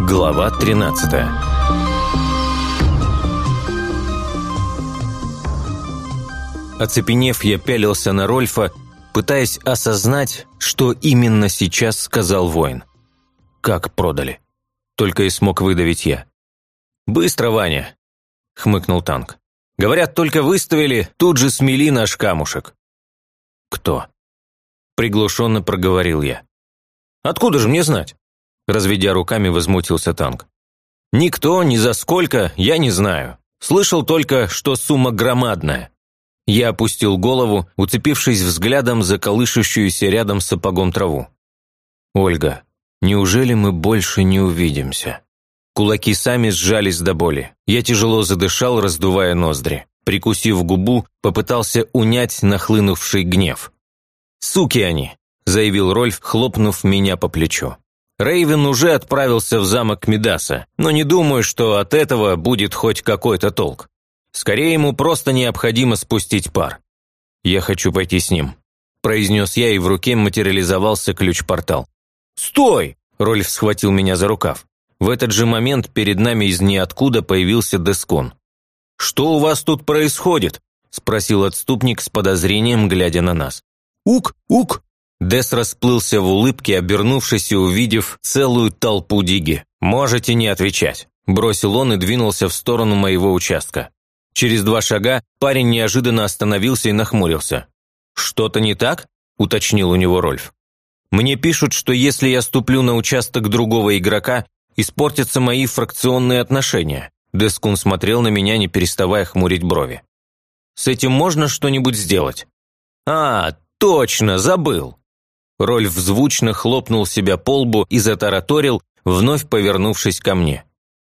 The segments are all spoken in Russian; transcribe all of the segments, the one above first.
Глава 13 Оцепенев, я пялился на Рольфа, пытаясь осознать, что именно сейчас сказал воин. «Как продали?» Только и смог выдавить я. «Быстро, Ваня!» – хмыкнул танк. «Говорят, только выставили, тут же смели наш камушек». «Кто?» – приглушенно проговорил я. «Откуда же мне знать?» – разведя руками, возмутился танк. «Никто, ни за сколько, я не знаю. Слышал только, что сумма громадная. Я опустил голову, уцепившись взглядом за колышущуюся рядом с сапогом траву. «Ольга, неужели мы больше не увидимся?» Кулаки сами сжались до боли. Я тяжело задышал, раздувая ноздри. Прикусив губу, попытался унять нахлынувший гнев. «Суки они!» – заявил Рольф, хлопнув меня по плечу. Рейвен уже отправился в замок Медаса, но не думаю, что от этого будет хоть какой-то толк. Скорее ему просто необходимо спустить пар. «Я хочу пойти с ним», – произнес я, и в руке материализовался ключ-портал. «Стой!» – Рольф схватил меня за рукав. В этот же момент перед нами из ниоткуда появился Дескон. «Что у вас тут происходит?» – спросил отступник с подозрением, глядя на нас. «Ук! Ук!» Дес расплылся в улыбке, обернувшись и увидев целую толпу диги. «Можете не отвечать», – бросил он и двинулся в сторону моего участка. Через два шага парень неожиданно остановился и нахмурился. «Что-то не так?» – уточнил у него Рольф. «Мне пишут, что если я ступлю на участок другого игрока, испортятся мои фракционные отношения». Дескун смотрел на меня, не переставая хмурить брови. «С этим можно что-нибудь сделать?» «А, точно, забыл!» Рольф звучно хлопнул себя по лбу и затараторил, вновь повернувшись ко мне.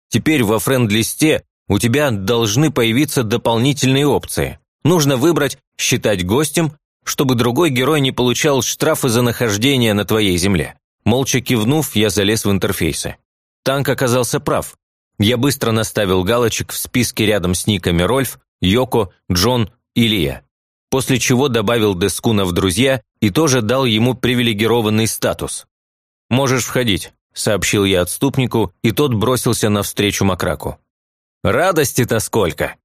«Теперь во френд-листе у тебя должны появиться дополнительные опции. Нужно выбрать «считать гостем», чтобы другой герой не получал штрафы за нахождение на твоей земле. Молча кивнув, я залез в интерфейсы. Танк оказался прав. Я быстро наставил галочек в списке рядом с никами Рольф, Йоко, Джон и Лия. После чего добавил Дескуна в друзья и тоже дал ему привилегированный статус. «Можешь входить», – сообщил я отступнику, и тот бросился навстречу Макраку. «Радости-то сколько!»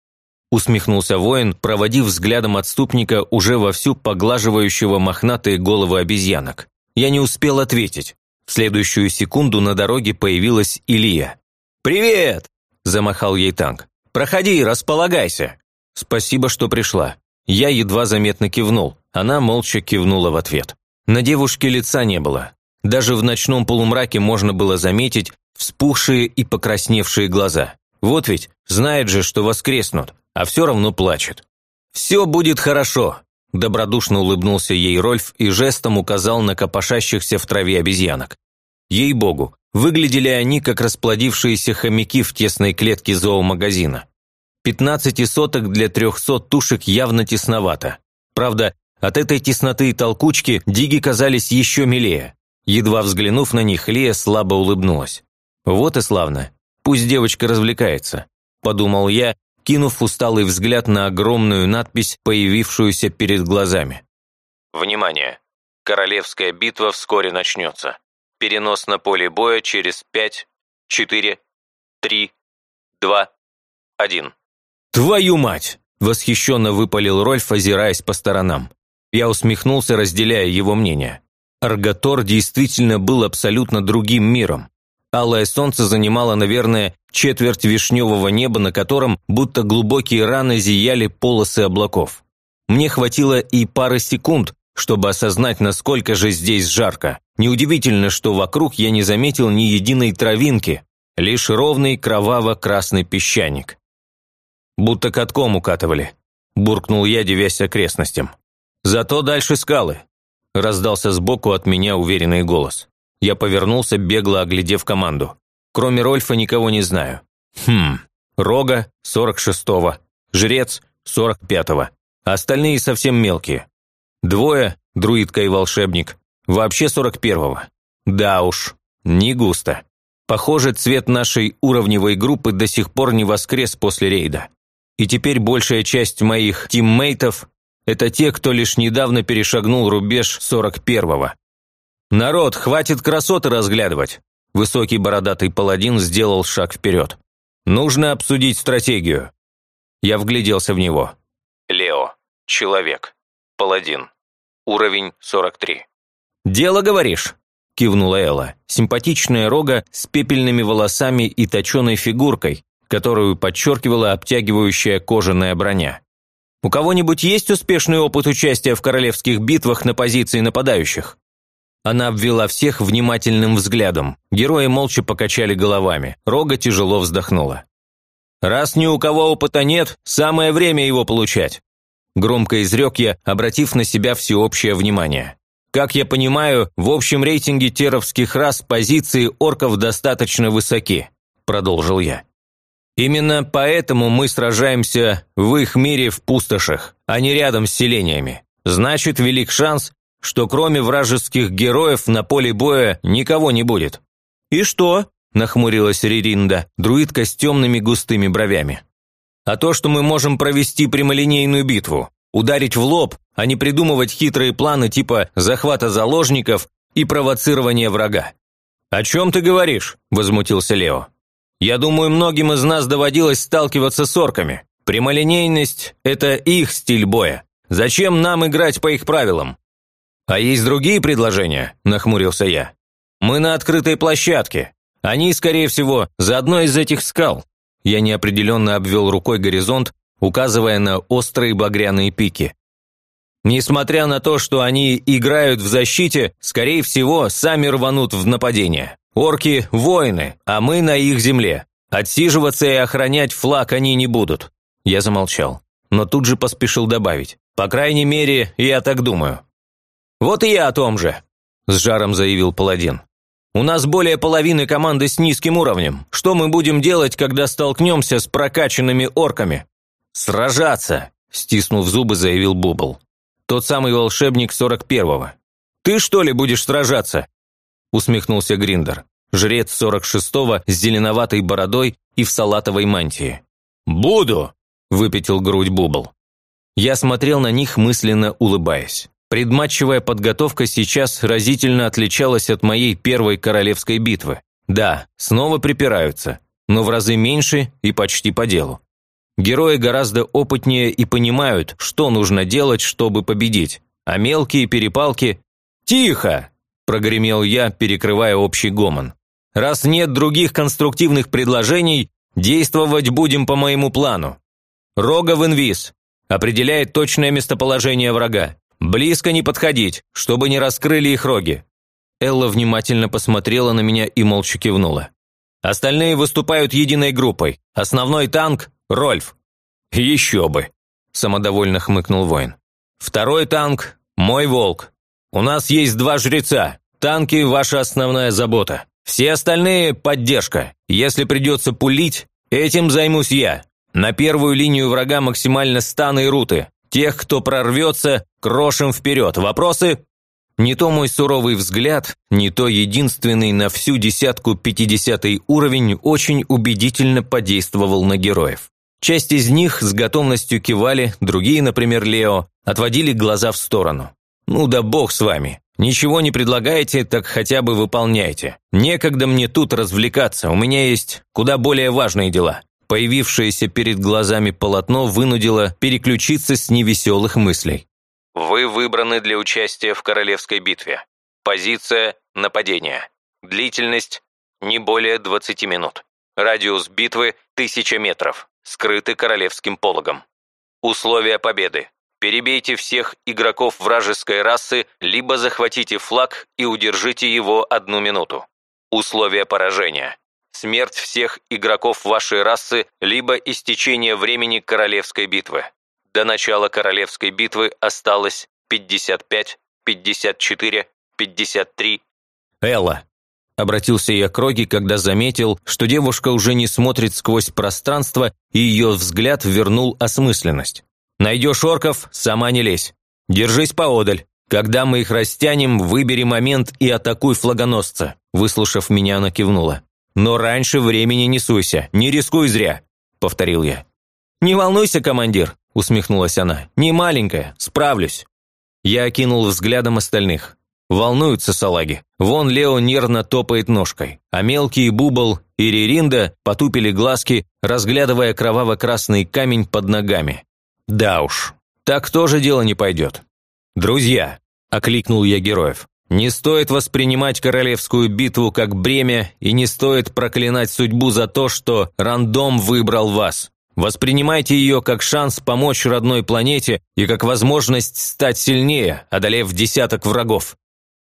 усмехнулся воин, проводив взглядом отступника, уже вовсю поглаживающего мохнатые головы обезьянок. Я не успел ответить. В следующую секунду на дороге появилась Илья. «Привет!» – замахал ей танк. «Проходи, располагайся!» «Спасибо, что пришла». Я едва заметно кивнул, она молча кивнула в ответ. На девушке лица не было. Даже в ночном полумраке можно было заметить вспухшие и покрасневшие глаза. Вот ведь, знает же, что воскреснут, а все равно плачет. «Все будет хорошо», – добродушно улыбнулся ей Рольф и жестом указал на копошащихся в траве обезьянок. Ей-богу, выглядели они, как расплодившиеся хомяки в тесной клетке зоомагазина. Пятнадцати соток для трехсот тушек явно тесновато. Правда, от этой тесноты и толкучки диги казались еще милее. Едва взглянув на них, Лия слабо улыбнулась. «Вот и славно. Пусть девочка развлекается», – подумал я, кинув усталый взгляд на огромную надпись, появившуюся перед глазами. «Внимание! Королевская битва вскоре начнется. Перенос на поле боя через пять, четыре, три, два, один». «Твою мать!» – восхищенно выпалил Рольф, озираясь по сторонам. Я усмехнулся, разделяя его мнение. Аргатор действительно был абсолютно другим миром. Алое солнце занимало, наверное, четверть вишневого неба, на котором, будто глубокие раны, зияли полосы облаков. Мне хватило и пары секунд, чтобы осознать, насколько же здесь жарко. Неудивительно, что вокруг я не заметил ни единой травинки, лишь ровный кроваво-красный песчаник. Будто катком укатывали, буркнул я, девясь окрестностям. Зато дальше скалы, раздался сбоку от меня уверенный голос. Я повернулся, бегло оглядев команду. Кроме Рольфа никого не знаю. Хм, Рога – 46-го, Жрец – 45-го. Остальные совсем мелкие. Двое – друидка и волшебник. Вообще 41-го. Да уж, не густо. Похоже, цвет нашей уровневой группы до сих пор не воскрес после рейда. И теперь большая часть моих тиммейтов Это те, кто лишь недавно перешагнул рубеж 41-го. «Народ, хватит красоты разглядывать!» Высокий бородатый паладин сделал шаг вперед. «Нужно обсудить стратегию». Я вгляделся в него. Лео. Человек. Паладин. Уровень 43. «Дело, говоришь?» – кивнула Элла. Симпатичная рога с пепельными волосами и точеной фигуркой, которую подчеркивала обтягивающая кожаная броня. «У кого-нибудь есть успешный опыт участия в королевских битвах на позиции нападающих?» Она обвела всех внимательным взглядом. Герои молча покачали головами. Рога тяжело вздохнула. «Раз ни у кого опыта нет, самое время его получать», громко изрек я, обратив на себя всеобщее внимание. Как я понимаю, в общем рейтинге теровских рас позиции орков достаточно высоки, продолжил я. Именно поэтому мы сражаемся в их мире в пустошах, а не рядом с селениями. Значит, велик шанс, что кроме вражеских героев на поле боя никого не будет». «И что?» – нахмурилась Риринда, друидка с темными густыми бровями. «А то, что мы можем провести прямолинейную битву, ударить в лоб, а не придумывать хитрые планы типа захвата заложников и провоцирования врага». «О чем ты говоришь?» – возмутился Лео. «Я думаю, многим из нас доводилось сталкиваться с орками. Прямолинейность – это их стиль боя. Зачем нам играть по их правилам? «А есть другие предложения?» – нахмурился я. «Мы на открытой площадке. Они, скорее всего, за одной из этих скал». Я неопределенно обвел рукой горизонт, указывая на острые багряные пики. Несмотря на то, что они играют в защите, скорее всего, сами рванут в нападение. Орки – воины, а мы на их земле. Отсиживаться и охранять флаг они не будут. Я замолчал, но тут же поспешил добавить. По крайней мере, я так думаю. «Вот и я о том же», – с жаром заявил паладин. «У нас более половины команды с низким уровнем. Что мы будем делать, когда столкнемся с прокачанными орками?» «Сражаться», – стиснув зубы, заявил Бубл. «Тот самый волшебник 41-го». «Ты что ли будешь сражаться?» – усмехнулся Гриндер. Жрец 46-го с зеленоватой бородой и в салатовой мантии. «Буду!» – выпятил грудь Бубл. Я смотрел на них, мысленно улыбаясь. Предматчевая подготовка сейчас разительно отличалась от моей первой королевской битвы. Да, снова припираются, но в разы меньше и почти по делу. Герои гораздо опытнее и понимают, что нужно делать, чтобы победить, а мелкие перепалки «Тихо!» – прогремел я, перекрывая общий гомон. «Раз нет других конструктивных предложений, действовать будем по моему плану. Рога в инвиз. Определяет точное местоположение врага. «Близко не подходить, чтобы не раскрыли их роги». Элла внимательно посмотрела на меня и молча кивнула. «Остальные выступают единой группой. Основной танк – Рольф». «Еще бы», – самодовольно хмыкнул воин. «Второй танк – мой волк. У нас есть два жреца. Танки – ваша основная забота. Все остальные – поддержка. Если придется пулить, этим займусь я. На первую линию врага максимально станы и руты. Тех, кто прорвется, крошим вперед. Вопросы? Не то мой суровый взгляд, не то единственный на всю десятку пятидесятый уровень очень убедительно подействовал на героев. Часть из них с готовностью кивали, другие, например, Лео, отводили глаза в сторону. «Ну да бог с вами. Ничего не предлагаете, так хотя бы выполняйте. Некогда мне тут развлекаться, у меня есть куда более важные дела». Появившееся перед глазами полотно вынудило переключиться с невеселых мыслей. Вы выбраны для участия в королевской битве. Позиция – нападение. Длительность – не более 20 минут. Радиус битвы – 1000 метров. Скрыты королевским пологом. Условия победы. Перебейте всех игроков вражеской расы, либо захватите флаг и удержите его одну минуту. Условия поражения смерть всех игроков вашей расы, либо истечение времени королевской битвы. До начала королевской битвы осталось 55, 54, 53. Элла. Обратился я к Роги, когда заметил, что девушка уже не смотрит сквозь пространство, и ее взгляд вернул осмысленность. «Найдешь орков, сама не лезь. Держись поодаль. Когда мы их растянем, выбери момент и атакуй флагоносца». Выслушав меня, она кивнула. «Но раньше времени не суйся, не рискуй зря», – повторил я. «Не волнуйся, командир, – усмехнулась она. «Не маленькая, справлюсь». Я окинул взглядом остальных. Волнуются салаги. Вон Лео нервно топает ножкой, а мелкие Бубл и Реринда потупили глазки, разглядывая кроваво-красный камень под ногами. Да уж, так тоже дело не пойдет. «Друзья!» – окликнул я героев. «Не стоит воспринимать королевскую битву как бремя и не стоит проклинать судьбу за то, что рандом выбрал вас. Воспринимайте ее как шанс помочь родной планете и как возможность стать сильнее, одолев десяток врагов.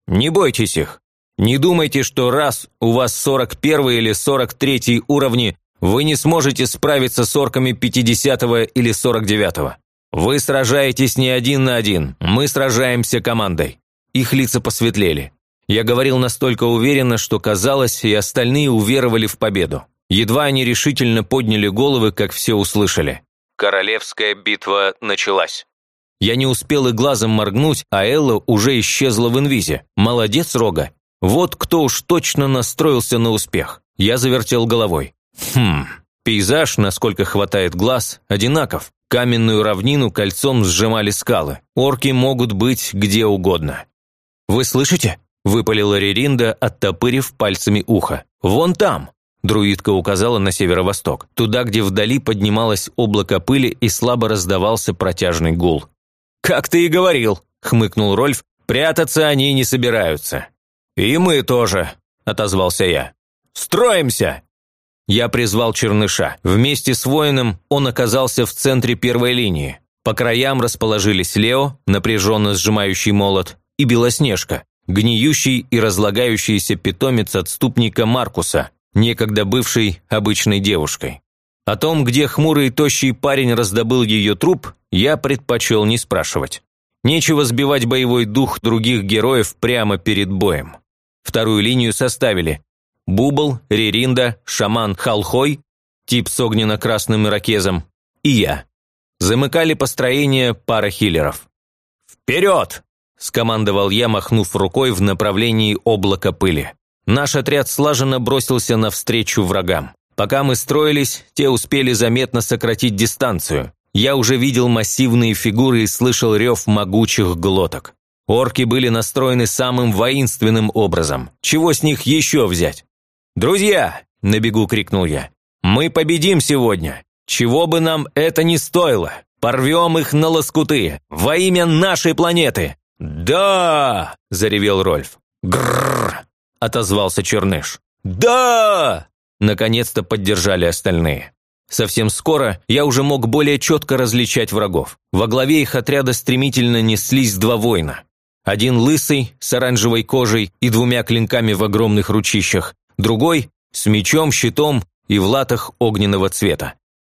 Не бойтесь их. Не думайте, что раз у вас 41 или 43 уровни, вы не сможете справиться с орками 50 или 49. -го. Вы сражаетесь не один на один, мы сражаемся командой. Их лица посветлели. Я говорил настолько уверенно, что казалось, и остальные уверовали в победу. Едва они решительно подняли головы, как все услышали. Королевская битва началась. Я не успел и глазом моргнуть, а Элла уже исчезла в инвизе. Молодец, Рога. Вот кто уж точно настроился на успех. Я завертел головой. Хм, пейзаж, насколько хватает глаз, одинаков. Каменную равнину кольцом сжимали скалы. Орки могут быть где угодно. «Вы слышите?» – выпалила Реринда, оттопырив пальцами ухо. «Вон там!» – друидка указала на северо-восток, туда, где вдали поднималось облако пыли и слабо раздавался протяжный гул. «Как ты и говорил», – хмыкнул Рольф, – «прятаться они не собираются». «И мы тоже», – отозвался я. «Строимся!» Я призвал Черныша. Вместе с воином он оказался в центре первой линии. По краям расположились Лео, напряженно сжимающий молот, и Белоснежка, гниющий и разлагающийся питомец отступника Маркуса, некогда бывший обычной девушкой. О том, где хмурый тощий парень раздобыл ее труп, я предпочел не спрашивать. Нечего сбивать боевой дух других героев прямо перед боем. Вторую линию составили Бубл, Реринда, Шаман Халхой, тип с огненно-красным ирокезом, и я. Замыкали построение пара хиллеров. «Вперед!» – скомандовал я, махнув рукой в направлении облака пыли. Наш отряд слаженно бросился навстречу врагам. Пока мы строились, те успели заметно сократить дистанцию. Я уже видел массивные фигуры и слышал рев могучих глоток. Орки были настроены самым воинственным образом. Чего с них еще взять? «Друзья!» – на бегу крикнул я. «Мы победим сегодня! Чего бы нам это ни стоило! Порвем их на лоскуты! Во имя нашей планеты!» «Да!» – заревел Рольф. «Грррр!» – отозвался Черныш. «Да!» Наконец-то поддержали остальные. Совсем скоро я уже мог более четко различать врагов. Во главе их отряда стремительно неслись два воина. Один лысый, с оранжевой кожей и двумя клинками в огромных ручищах, другой – с мечом, щитом и в латах огненного цвета.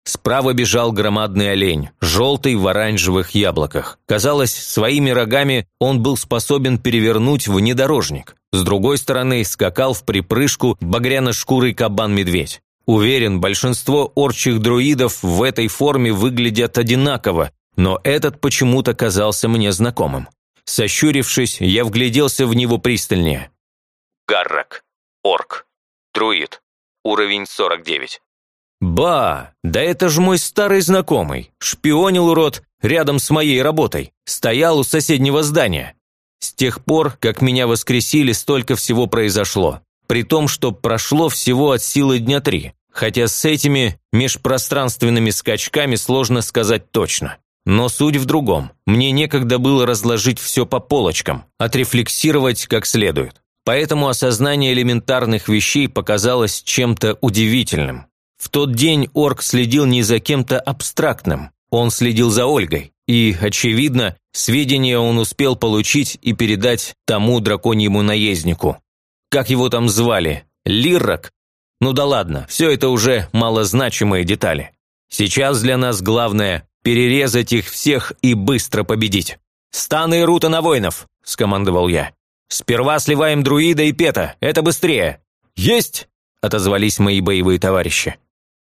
Справа бежал громадный олень, желтый в оранжевых яблоках. Казалось, своими рогами он был способен перевернуть внедорожник. С другой стороны скакал в припрыжку багряно-шкурый кабан-медведь. Уверен, большинство орчих друидов в этой форме выглядят одинаково, но этот почему-то казался мне знакомым. Сощурившись, я вгляделся в него пристальнее. Гаррак. Орк. Друид. Уровень 49. «Ба! Да это же мой старый знакомый. Шпионил урод рядом с моей работой. Стоял у соседнего здания. С тех пор, как меня воскресили, столько всего произошло. При том, что прошло всего от силы дня три. Хотя с этими межпространственными скачками сложно сказать точно. Но суть в другом. Мне некогда было разложить все по полочкам, отрефлексировать как следует. Поэтому осознание элементарных вещей показалось чем-то удивительным. В тот день орк следил не за кем-то абстрактным, он следил за Ольгой. И, очевидно, сведения он успел получить и передать тому драконьему наезднику. Как его там звали? Лиррак? Ну да ладно, все это уже малозначимые детали. Сейчас для нас главное – перерезать их всех и быстро победить. «Станы Рута на воинов!» – скомандовал я. «Сперва сливаем друида и пета, это быстрее!» «Есть!» – отозвались мои боевые товарищи.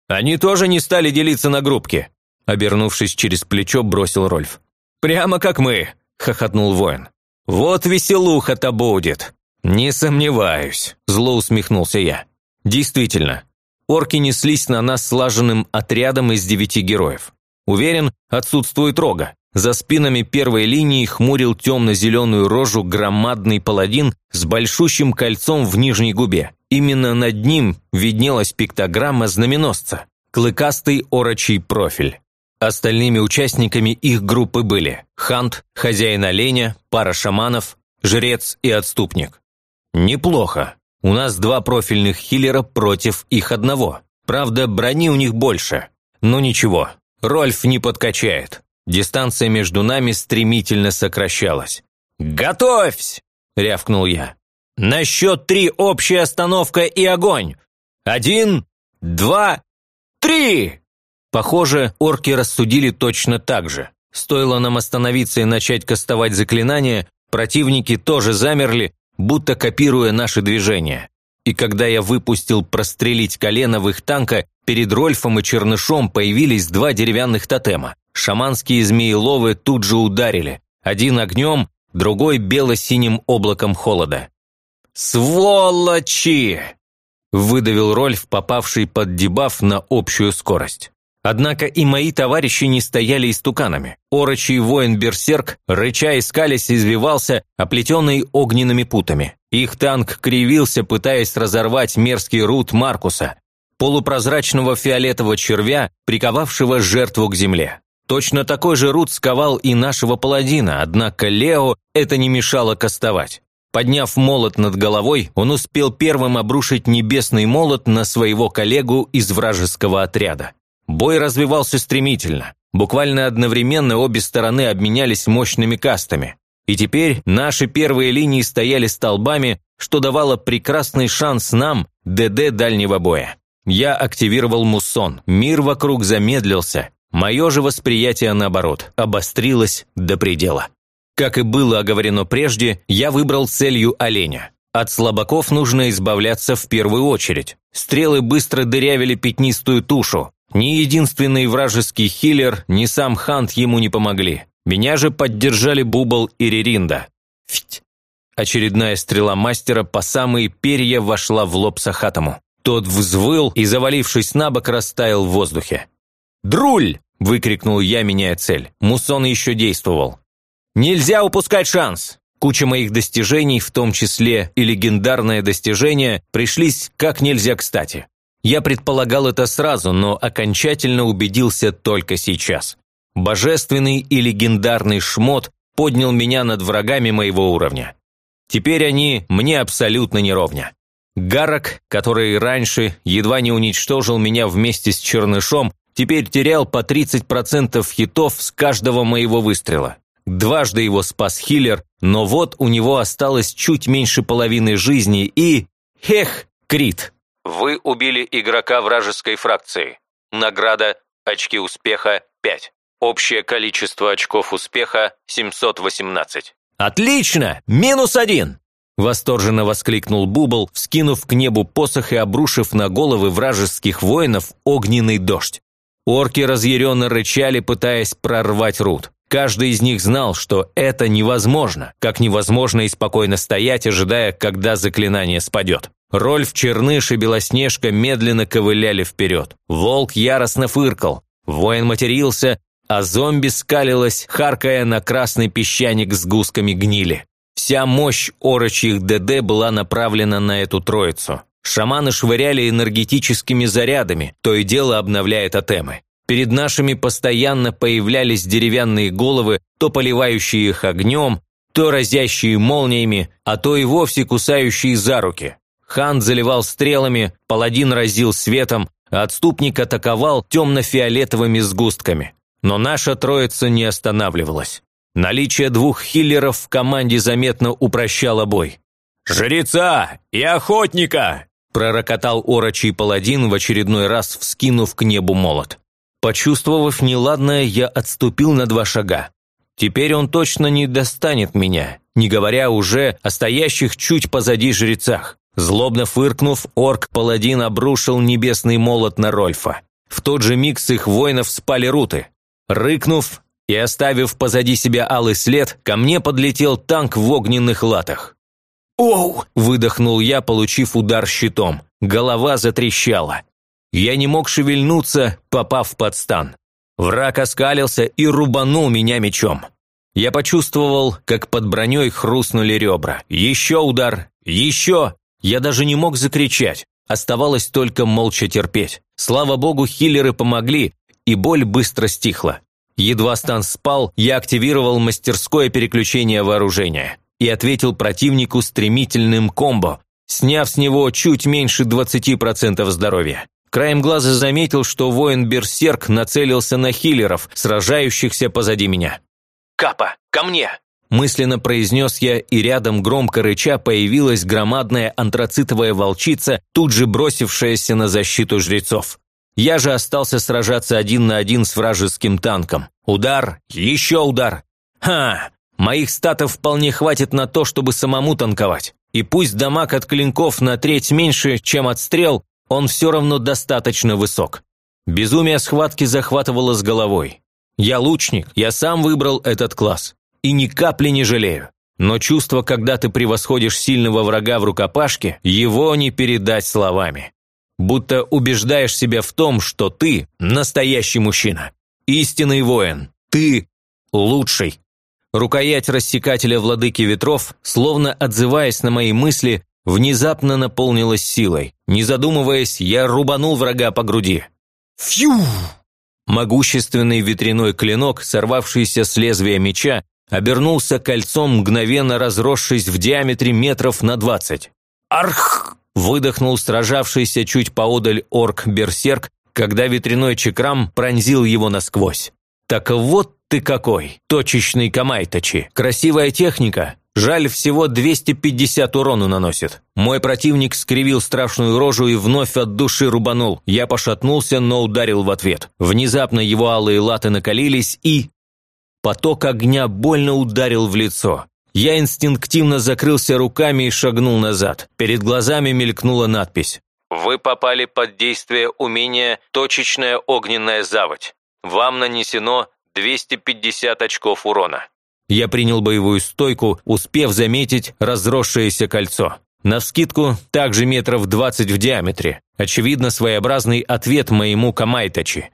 «Они тоже не стали делиться на группки», – обернувшись через плечо, бросил Рольф. «Прямо как мы», – хохотнул воин. «Вот веселуха-то будет». «Не сомневаюсь», – зло усмехнулся я. «Действительно, орки неслись на нас слаженным отрядом из девяти героев. Уверен, отсутствует рога. За спинами первой линии хмурил темно-зеленую рожу громадный паладин с большущим кольцом в нижней губе. Именно над ним виднелась пиктограмма знаменосца – клыкастый орочий профиль. Остальными участниками их группы были Хант, хозяин оленя, пара шаманов, жрец и отступник. Неплохо. У нас два профильных хиллера против их одного. Правда, брони у них больше. Но ничего, Рольф не подкачает. Дистанция между нами стремительно сокращалась. «Готовься!» – рявкнул я. «На счет три общая остановка и огонь! Один, два, три!» Похоже, орки рассудили точно так же. Стоило нам остановиться и начать кастовать заклинания, противники тоже замерли, будто копируя наши движения. И когда я выпустил прострелить колено в их танка, перед Рольфом и Чернышом появились два деревянных тотема. Шаманские змееловы тут же ударили. Один огнем, другой бело-синим облаком холода. «Сволочи!» – выдавил Рольф, попавший под дебаф на общую скорость. Однако и мои товарищи не стояли истуканами. Орочий воин-берсерк, рыча искались, извивался, оплетенный огненными путами. Их танк кривился, пытаясь разорвать мерзкий рут Маркуса, полупрозрачного фиолетового червя, приковавшего жертву к земле. Точно такой же рут сковал и нашего паладина, однако Лео это не мешало кастовать. Подняв молот над головой, он успел первым обрушить небесный молот на своего коллегу из вражеского отряда. Бой развивался стремительно. Буквально одновременно обе стороны обменялись мощными кастами. И теперь наши первые линии стояли столбами, что давало прекрасный шанс нам, ДД дальнего боя. Я активировал муссон, мир вокруг замедлился. Мое же восприятие, наоборот, обострилось до предела. Как и было оговорено прежде, я выбрал целью оленя. От слабаков нужно избавляться в первую очередь. Стрелы быстро дырявили пятнистую тушу, ни единственный вражеский хиллер, ни сам Хант ему не помогли. Меня же поддержали Бубл и Реринда. Фить. Очередная стрела мастера по самые перья вошла в лоб Сахатому. Тот взвыл и, завалившись на бок, растаял в воздухе. «Друль!» – выкрикнул я, меняя цель. Мусон еще действовал. «Нельзя упускать шанс!» Куча моих достижений, в том числе и легендарное достижение, пришлись как нельзя кстати. Я предполагал это сразу, но окончательно убедился только сейчас. Божественный и легендарный шмот поднял меня над врагами моего уровня. Теперь они мне абсолютно не ровня. Гарок, который раньше едва не уничтожил меня вместе с Чернышом, теперь терял по 30% хитов с каждого моего выстрела. Дважды его спас Хиллер, но вот у него осталось чуть меньше половины жизни и... Хех, крит. Вы убили игрока вражеской фракции. Награда «Очки успеха» 5. Общее количество очков успеха – 718. «Отлично! Минус один!» Восторженно воскликнул Бубл, вскинув к небу посох и обрушив на головы вражеских воинов огненный дождь. Орки разъяренно рычали, пытаясь прорвать рут. Каждый из них знал, что это невозможно, как невозможно и спокойно стоять, ожидая, когда заклинание спадет. Рольф, Черныш и Белоснежка медленно ковыляли вперед. Волк яростно фыркал, воин матерился, а зомби скалилась, харкая на красный песчаник с гусками гнили. Вся мощь орочьих ДД была направлена на эту троицу. Шаманы швыряли энергетическими зарядами, то и дело обновляя тотемы. Перед нашими постоянно появлялись деревянные головы, то поливающие их огнем, то разящие молниями, а то и вовсе кусающие за руки. Хан заливал стрелами, паладин разил светом, а отступник атаковал темно-фиолетовыми сгустками. Но наша троица не останавливалась. Наличие двух хиллеров в команде заметно упрощало бой. «Жреца и охотника!» – пророкотал орочий паладин в очередной раз, вскинув к небу молот. Почувствовав неладное, я отступил на два шага. Теперь он точно не достанет меня, не говоря уже о стоящих чуть позади жрецах. Злобно фыркнув, орк-паладин обрушил небесный молот на Рольфа. В тот же миг с их воинов спали руты. Рыкнув и оставив позади себя алый след, ко мне подлетел танк в огненных латах. «Оу!» – выдохнул я, получив удар щитом. Голова затрещала. Я не мог шевельнуться, попав под стан. Враг оскалился и рубанул меня мечом. Я почувствовал, как под броней хрустнули ребра. Еще удар, еще. Я даже не мог закричать. Оставалось только молча терпеть. Слава богу, хиллеры помогли, и боль быстро стихла. Едва стан спал, я активировал мастерское переключение вооружения и ответил противнику стремительным комбо, сняв с него чуть меньше 20% здоровья. Краем глаза заметил, что воин-берсерк нацелился на хиллеров, сражающихся позади меня. «Капа, ко мне!» Мысленно произнес я, и рядом громко рыча появилась громадная антрацитовая волчица, тут же бросившаяся на защиту жрецов. Я же остался сражаться один на один с вражеским танком. Удар, еще удар. Ха! Моих статов вполне хватит на то, чтобы самому танковать. И пусть дамаг от клинков на треть меньше, чем от стрел, он все равно достаточно высок. Безумие схватки захватывало с головой. Я лучник, я сам выбрал этот класс. И ни капли не жалею. Но чувство, когда ты превосходишь сильного врага в рукопашке, его не передать словами будто убеждаешь себя в том, что ты настоящий мужчина, истинный воин, ты лучший. Рукоять рассекателя владыки ветров, словно отзываясь на мои мысли, внезапно наполнилась силой. Не задумываясь, я рубанул врага по груди. Фью! Могущественный ветряной клинок, сорвавшийся с лезвия меча, обернулся кольцом, мгновенно разросшись в диаметре метров на двадцать. Арх! Выдохнул сражавшийся чуть поодаль орк-берсерк, когда ветряной чекрам пронзил его насквозь. «Так вот ты какой, точечный Камайтачи! Красивая техника, жаль, всего 250 урону наносит. Мой противник скривил страшную рожу и вновь от души рубанул. Я пошатнулся, но ударил в ответ. Внезапно его алые латы накалились и... Поток огня больно ударил в лицо. Я инстинктивно закрылся руками и шагнул назад. Перед глазами мелькнула надпись. «Вы попали под действие умения «Точечная огненная заводь». Вам нанесено 250 очков урона». Я принял боевую стойку, успев заметить разросшееся кольцо. Навскидку, также метров 20 в диаметре. Очевидно, своеобразный ответ моему Камайтачи.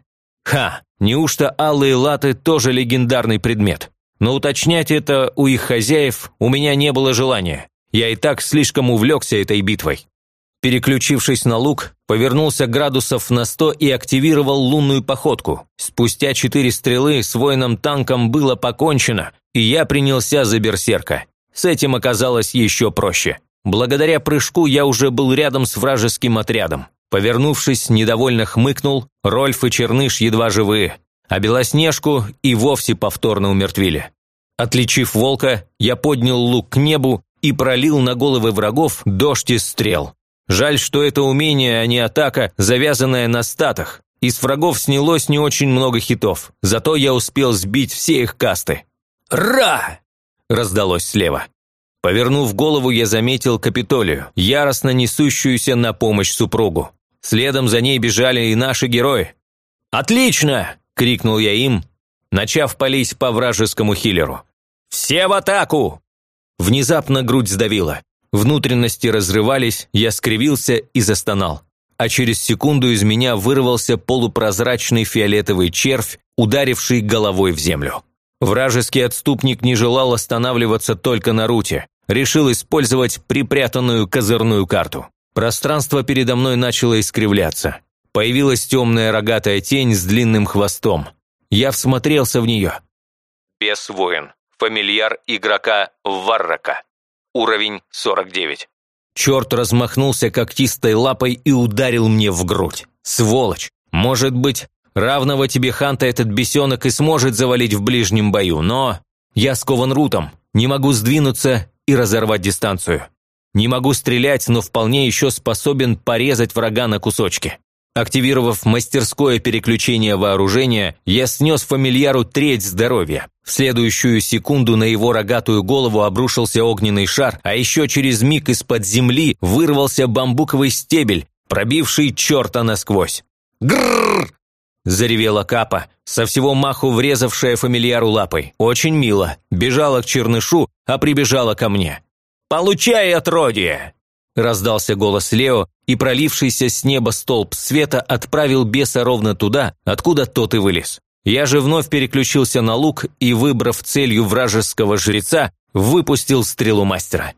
Ха, неужто алые латы тоже легендарный предмет? Но уточнять это у их хозяев у меня не было желания. Я и так слишком увлекся этой битвой. Переключившись на лук, повернулся градусов на сто и активировал лунную походку. Спустя четыре стрелы с воином-танком было покончено, и я принялся за берсерка. С этим оказалось еще проще. Благодаря прыжку я уже был рядом с вражеским отрядом. Повернувшись, недовольно хмыкнул, Рольф и Черныш едва живые а Белоснежку и вовсе повторно умертвили. Отличив волка, я поднял лук к небу и пролил на головы врагов дождь из стрел. Жаль, что это умение, а не атака, завязанная на статах. Из врагов снялось не очень много хитов, зато я успел сбить все их касты. «Ра!» – раздалось слева. Повернув голову, я заметил Капитолию, яростно несущуюся на помощь супругу. Следом за ней бежали и наши герои. «Отлично!» – крикнул я им, начав палить по вражескому хиллеру. «Все в атаку!» Внезапно грудь сдавила. Внутренности разрывались, я скривился и застонал. А через секунду из меня вырвался полупрозрачный фиолетовый червь, ударивший головой в землю. Вражеский отступник не желал останавливаться только на руте. Решил использовать припрятанную козырную карту. Пространство передо мной начало искривляться. Появилась темная рогатая тень с длинным хвостом. Я всмотрелся в нее. Бес-воин. Фамильяр игрока Варрака. Уровень 49. Черт размахнулся когтистой лапой и ударил мне в грудь. Сволочь! Может быть, равного тебе Ханта этот бесенок и сможет завалить в ближнем бою, но... Я скован рутом, не могу сдвинуться и разорвать дистанцию. Не могу стрелять, но вполне еще способен порезать врага на кусочки. Активировав мастерское переключение вооружения, я снес фамильяру треть здоровья. В следующую секунду на его рогатую голову обрушился огненный шар, а еще через миг из-под земли вырвался бамбуковый стебель, пробивший черта насквозь. «Грррр!» – заревела Капа, со всего маху врезавшая фамильяру лапой. Очень мило. Бежала к чернышу, а прибежала ко мне. «Получай, отродье!» Раздался голос Лео, и пролившийся с неба столб света отправил беса ровно туда, откуда тот и вылез. Я же вновь переключился на лук и, выбрав целью вражеского жреца, выпустил стрелу мастера.